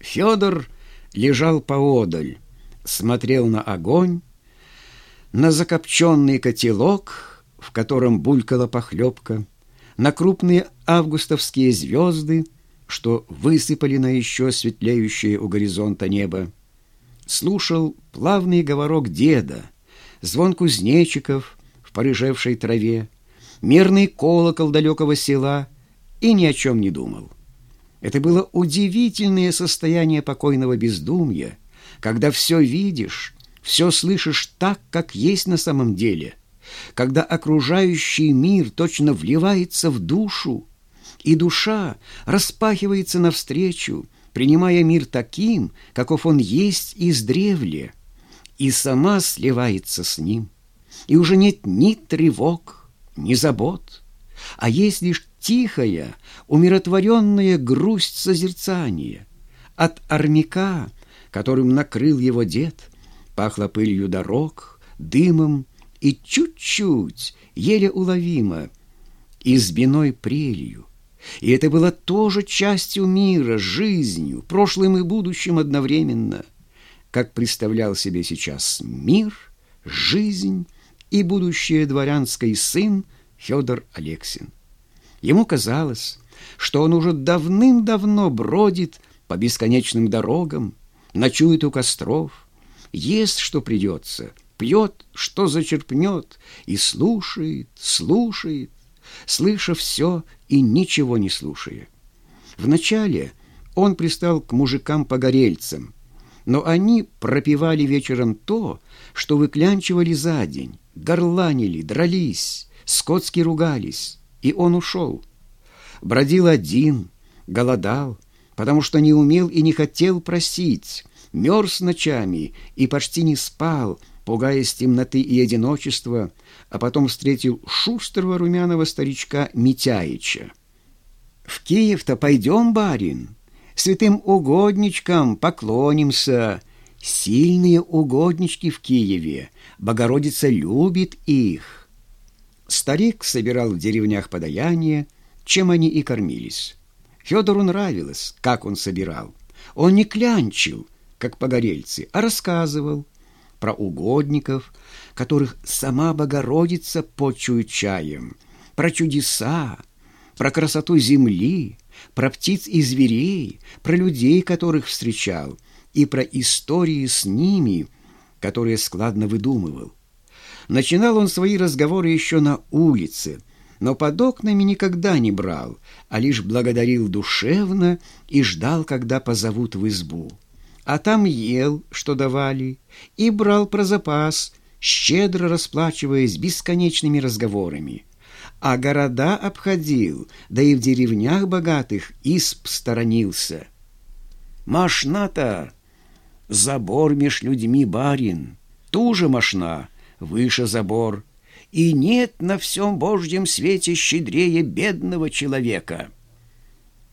Федор лежал поодаль, смотрел на огонь, на закопченный котелок, в котором булькала похлебка, на крупные августовские звезды, что высыпали на еще светлеющее у горизонта небо. Слушал плавный говорок деда, звон кузнечиков в порыжевшей траве, мерный колокол далекого села и ни о чем не думал. Это было удивительное состояние покойного бездумья, когда все видишь, все слышишь так, как есть на самом деле, когда окружающий мир точно вливается в душу, и душа распахивается навстречу, принимая мир таким, каков он есть издревле, и сама сливается с ним. И уже нет ни тревог, ни забот, а есть лишь тихая, умиротворенная грусть созерцания. От армяка, которым накрыл его дед, пахло пылью дорог, дымом и чуть-чуть, еле уловимо, избиной прелью. И это было тоже частью мира, жизнью, прошлым и будущим одновременно, как представлял себе сейчас мир, жизнь и будущее дворянский сын Федор Алексин. Ему казалось, что он уже давным-давно бродит по бесконечным дорогам, ночует у костров, ест, что придется, пьет, что зачерпнет, и слушает, слушает, слыша все и ничего не слушая. Вначале он пристал к мужикам-погорельцам, но они пропивали вечером то, что выклянчивали за день, горланили, дрались, скотски ругались и он ушел. Бродил один, голодал, потому что не умел и не хотел просить, мерз ночами и почти не спал, пугаясь темноты и одиночества, а потом встретил шустрого румяного старичка Митяича. «В Киев-то пойдем, барин, святым угодничкам поклонимся. Сильные угоднички в Киеве, Богородица любит их». Старик собирал в деревнях подаяние, чем они и кормились. Федору нравилось, как он собирал. Он не клянчил, как погорельцы, а рассказывал про угодников, которых сама Богородица почует чаем, про чудеса, про красоту земли, про птиц и зверей, про людей, которых встречал, и про истории с ними, которые складно выдумывал. Начинал он свои разговоры еще на улице, но под окнами никогда не брал, а лишь благодарил душевно и ждал, когда позовут в избу. А там ел, что давали, и брал про запас, щедро расплачиваясь бесконечными разговорами. А города обходил, да и в деревнях богатых исп сторонился. «Машна-то! Забор меж людьми барин, туже машна!» Выше забор, и нет на всем Божьем свете щедрее бедного человека.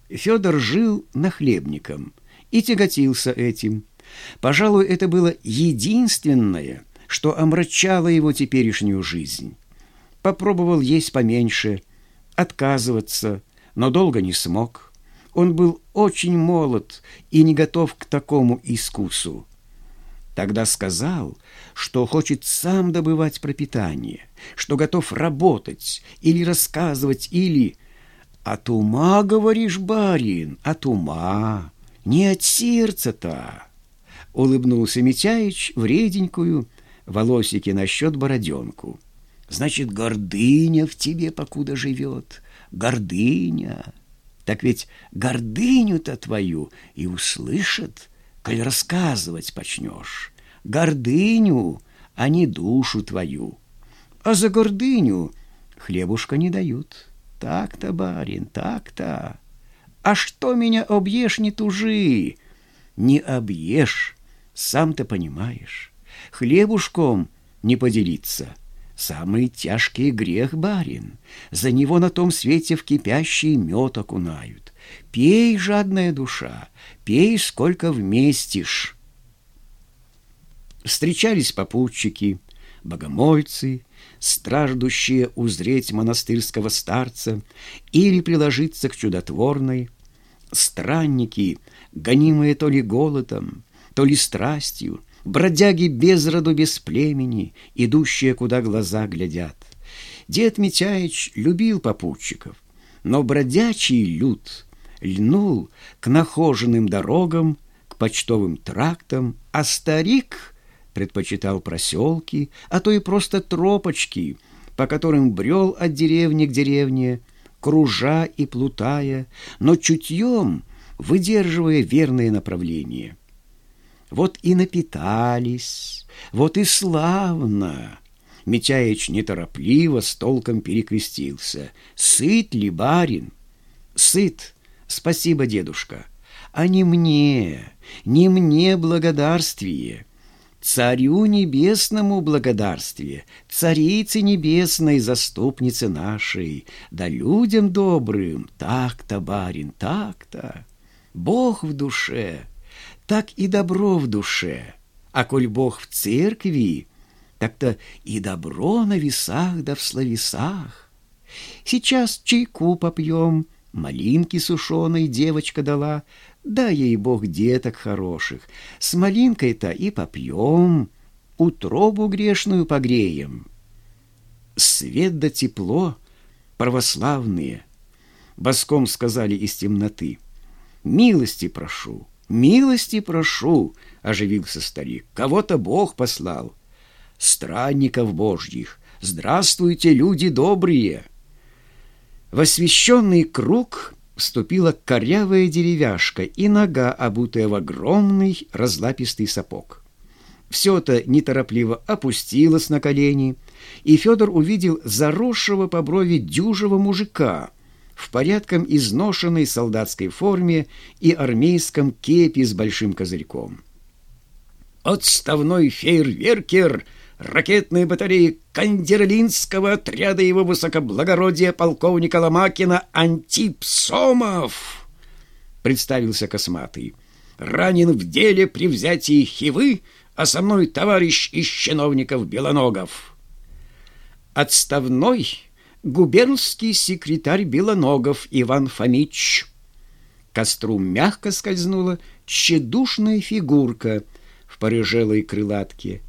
Федор жил нахлебником и тяготился этим. Пожалуй, это было единственное, что омрачало его теперешнюю жизнь. Попробовал есть поменьше, отказываться, но долго не смог. Он был очень молод и не готов к такому искусу. Тогда сказал, что хочет сам добывать пропитание, что готов работать или рассказывать, или... От ума, говоришь, барин, от ума, не от сердца-то. Улыбнулся Митяич в реденькую, волосики на счет бороденку. Значит, гордыня в тебе покуда живет, гордыня. Так ведь гордыню-то твою и услышат, коль рассказывать почнешь. Гордыню, а не душу твою. А за гордыню хлебушка не дают. Так-то, барин, так-то. А что меня объешь, не тужи. Не объешь, сам ты понимаешь. Хлебушком не поделиться. Самый тяжкий грех, барин. За него на том свете в кипящий мед окунают. Пей, жадная душа, пей, сколько вместишь. Встречались попутчики, богомольцы, страждущие узреть монастырского старца или приложиться к чудотворной, странники, гонимые то ли голодом, то ли страстью, бродяги без роду, без племени, идущие, куда глаза глядят. Дед Митяич любил попутчиков, но бродячий люд льнул к нахоженным дорогам, к почтовым трактам, а старик предпочитал проселки, а то и просто тропочки, по которым брел от деревни к деревне, кружа и плутая, но чутьем выдерживая верное направление. Вот и напитались, вот и славно. Митяич неторопливо с толком перекрестился. «Сыт ли, барин?» «Сыт, спасибо, дедушка. А не мне, не мне благодарствие. Царю небесному благодарствие, царице небесной, заступнице нашей, да людям добрым, так-то, барин, так-то. Бог в душе, так и добро в душе, а коль Бог в церкви, так-то и добро на весах да в словесах. Сейчас чайку попьем, малинки сушеной девочка дала, да ей Бог деток хороших, с малинкой-то и попьем, утробу грешную погреем. Свет да тепло, православные, боском сказали из темноты. Милости прошу, милости прошу, оживился старик. Кого-то Бог послал странников божьих. Здравствуйте, люди добрые!» В освященный круг вступила корявая деревяшка и нога, обутая в огромный разлапистый сапог. Все это неторопливо опустилось на колени, и Федор увидел заросшего по брови дюжего мужика в порядком изношенной солдатской форме и армейском кепи с большим козырьком. «Отставной фейерверкер!» ракетные батареи Кандерлинского отряда его высокоблагородия полковника Ломакина Антип Сомов, представился Косматый. Ранен в деле при взятии Хивы, а со мной товарищ из чиновников Белоногов. Отставной губернский секретарь Белоногов Иван Фомич. Костру мягко скользнула тщедушная фигурка в порыжелой крылатке —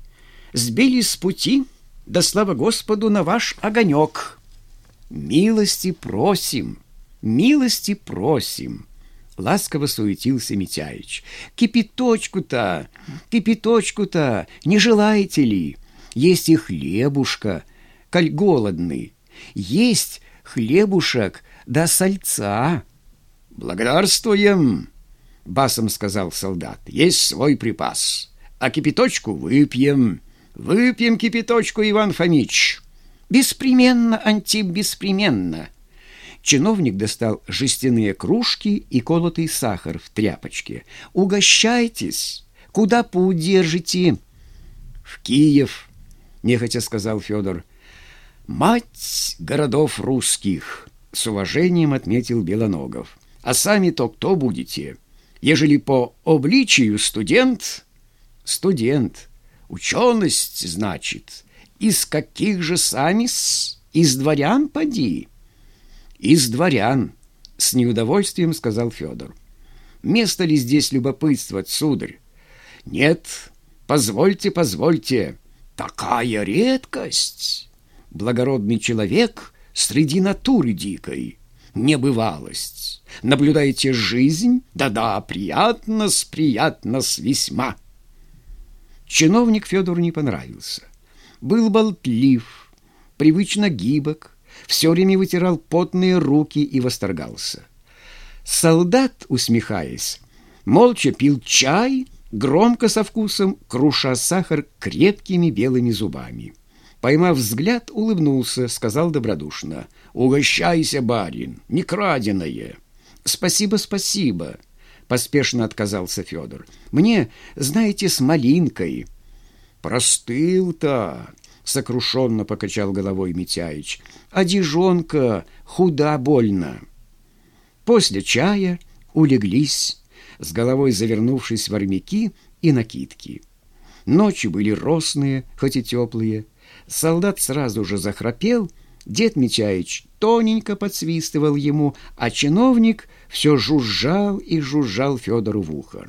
сбили с пути, да слава Господу на ваш огонек. Милости просим, милости просим. Ласково суетился Митяич. Кипяточку-то, кипяточку-то не желаете ли? Есть и хлебушка, коль голодный. Есть хлебушек да сальца. Благодарствуем, басом сказал солдат. Есть свой припас, а кипяточку выпьем. Выпьем кипяточку, Иван Фомич. Беспременно, Антип, беспременно. Чиновник достал жестяные кружки и колотый сахар в тряпочке. Угощайтесь. Куда поудержите? В Киев, нехотя сказал Федор. Мать городов русских, с уважением отметил Белоногов. А сами-то кто будете? Ежели по обличию студент, студент, Ученость, значит, из каких же сами-с? Из дворян поди? Из дворян, с неудовольствием сказал Федор. Место ли здесь любопытствовать, сударь? Нет, позвольте, позвольте. Такая редкость! Благородный человек среди натуры дикой. Небывалость. Наблюдаете жизнь? Да-да, приятно-с, приятно-с весьма. Чиновник Федору не понравился. Был болтлив, привычно гибок, все время вытирал потные руки и восторгался. Солдат, усмехаясь, молча пил чай, громко со вкусом, круша сахар крепкими белыми зубами. Поймав взгляд, улыбнулся, сказал добродушно. «Угощайся, барин, не краденое». «Спасибо, спасибо», поспешно отказался Федор. Мне, знаете, с малинкой. Простыл-то, сокрушенно покачал головой Митяич. А дижонка худа больно. После чая улеглись, с головой завернувшись в армяки и накидки. Ночи были росные, хоть и теплые. Солдат сразу же захрапел, Дед Митяич тоненько подсвистывал ему, а чиновник все жужжал и жужжал Федору в ухо.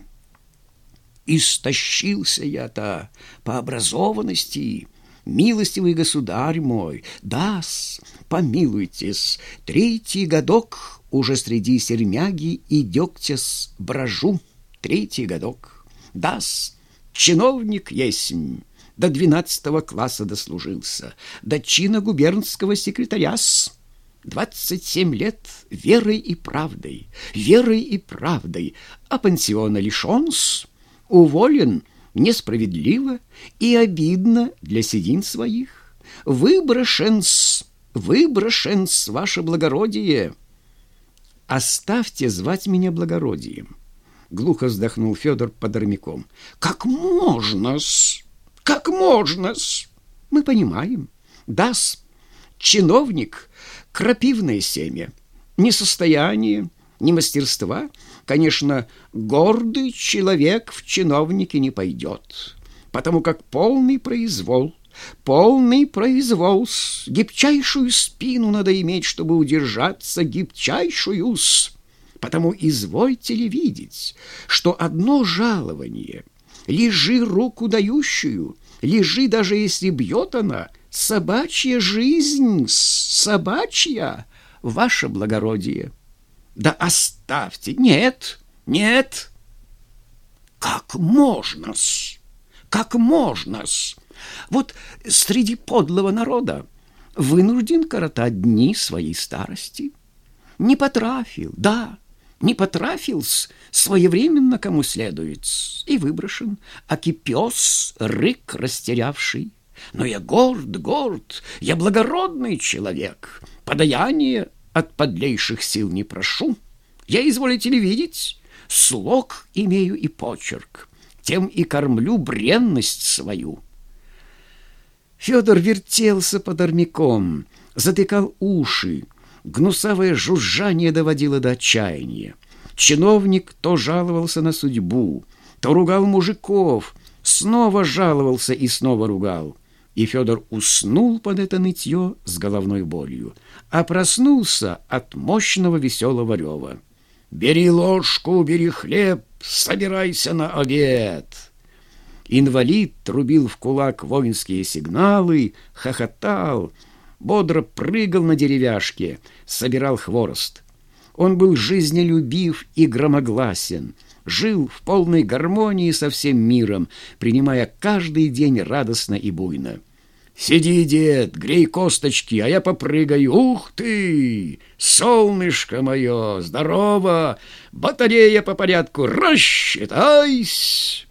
«Истощился я-то по образованности!» милостивый государь мой, дас, помилуйтесь, третий годок уже среди сермяги и дегтя-с брожу, третий годок, дас, чиновник есмь, до двенадцатого класса дослужился, до чина губернского секретаря-с, Двадцать семь лет верой и правдой, верой и правдой, а пансиона лишен-с, уволен — несправедливо и обидно для седин своих. Выброшен-с, выброшен-с, ваше благородие. Оставьте звать меня благородием. Глухо вздохнул Федор под армяком. Как можно-с? Как можно-с? Мы понимаем. Да-с, чиновник, крапивное семя, несостояние, ни мастерства. Конечно, гордый человек в чиновники не пойдет, потому как полный произвол, полный произвол, гибчайшую спину надо иметь, чтобы удержаться, гибчайшую -с. Потому извольте ли видеть, что одно жалование, лежи руку дающую, лежи, даже если бьет она, собачья жизнь, собачья, ваше благородие. Да оставьте! Нет, нет! Как можно-с? Как можно-с? Вот среди подлого народа вынужден коротать дни своей старости. Не потрафил, да, не потрафил-с, своевременно кому следует, и выброшен, а кипес рык растерявший. Но я горд, горд, я благородный человек, подаяние от подлейших сил не прошу. Я, изволите ли видеть, слог имею и почерк, тем и кормлю бренность свою. Федор вертелся под армяком, затыкал уши, гнусавое жужжание доводило до отчаяния. Чиновник то жаловался на судьбу, то ругал мужиков, снова жаловался и снова ругал и Федор уснул под это нытье с головной болью, а проснулся от мощного веселого рева. «Бери ложку, бери хлеб, собирайся на обед!» Инвалид трубил в кулак воинские сигналы, хохотал, бодро прыгал на деревяшке, собирал хворост. Он был жизнелюбив и громогласен, жил в полной гармонии со всем миром, принимая каждый день радостно и буйно. Сиди, дед, грей косточки, а я попрыгаю. Ух ты! Солнышко мое, здорово! Батарея по порядку, рассчитайся!